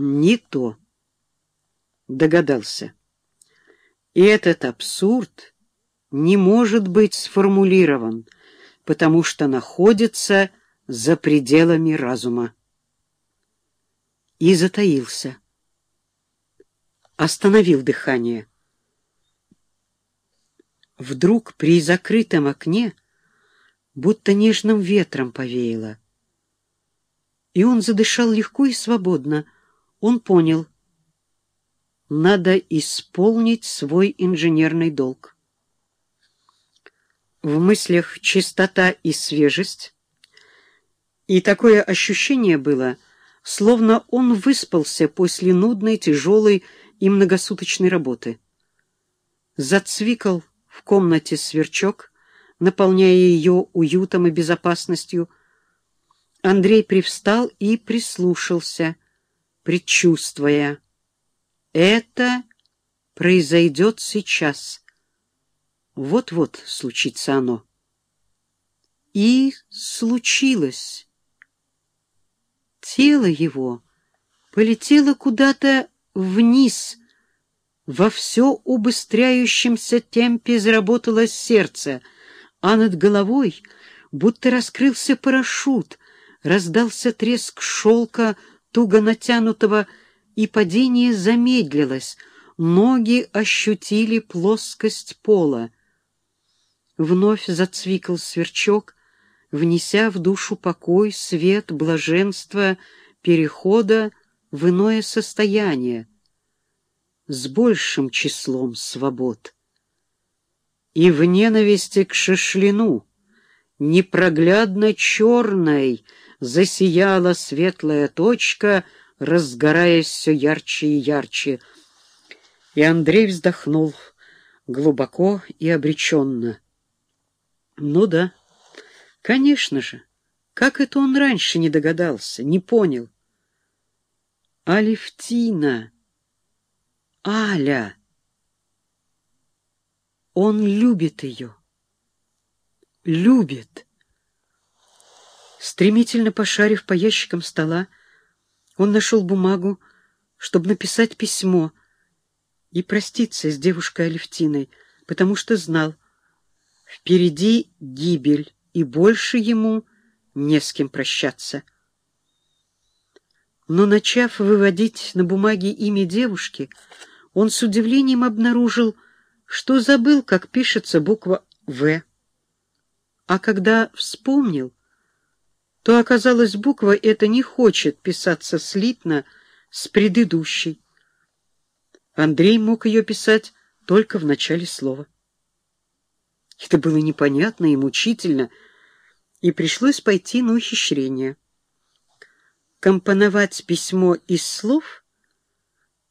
Не то. Догадался. И этот абсурд не может быть сформулирован, потому что находится за пределами разума. И затаился. Остановил дыхание. Вдруг при закрытом окне будто нежным ветром повеяло. И он задышал легко и свободно. Он понял. Надо исполнить свой инженерный долг. В мыслях чистота и свежесть. И такое ощущение было, словно он выспался после нудной, тяжелой и многосуточной работы. Зацвикал в комнате сверчок, наполняя ее уютом и безопасностью. Андрей привстал и прислушался, предчувствуя. Это произойдет сейчас. Вот-вот случится оно. И случилось. Тело его полетело куда-то вниз. Во все убыстряющемся темпе заработало сердце — а над головой будто раскрылся парашют, раздался треск шелка, туго натянутого, и падение замедлилось, ноги ощутили плоскость пола. Вновь зацвикал сверчок, внеся в душу покой, свет, блаженство перехода в иное состояние, с большим числом свобод. И в ненависти к шашлину, непроглядно черной, засияла светлая точка, разгораясь все ярче и ярче. И Андрей вздохнул глубоко и обреченно. Ну да, конечно же, как это он раньше не догадался, не понял? Алевтина! Аля! Он любит ее. Любит. Стремительно пошарив по ящикам стола, он нашел бумагу, чтобы написать письмо и проститься с девушкой Алевтиной, потому что знал, впереди гибель, и больше ему не с кем прощаться. Но, начав выводить на бумаге имя девушки, он с удивлением обнаружил, что забыл, как пишется буква «В». А когда вспомнил, то оказалось, буква эта не хочет писаться слитно с предыдущей. Андрей мог ее писать только в начале слова. Это было непонятно и мучительно, и пришлось пойти на ухищрение. Компоновать письмо из слов,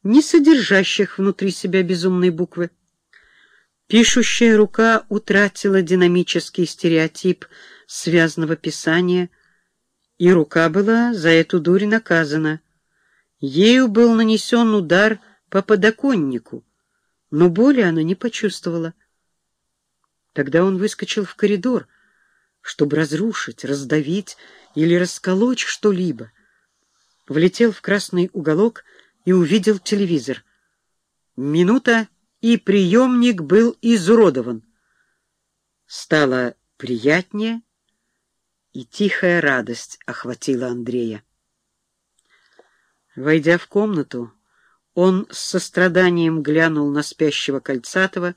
не содержащих внутри себя безумной буквы. Пишущая рука утратила динамический стереотип связанного писания, и рука была за эту дурь наказана. Ею был нанесен удар по подоконнику, но боли она не почувствовала. Тогда он выскочил в коридор, чтобы разрушить, раздавить или расколоть что-либо. Влетел в красный уголок и увидел телевизор. Минута и приемник был изуродован. Стало приятнее, и тихая радость охватила Андрея. Войдя в комнату, он с состраданием глянул на спящего Кольцатова,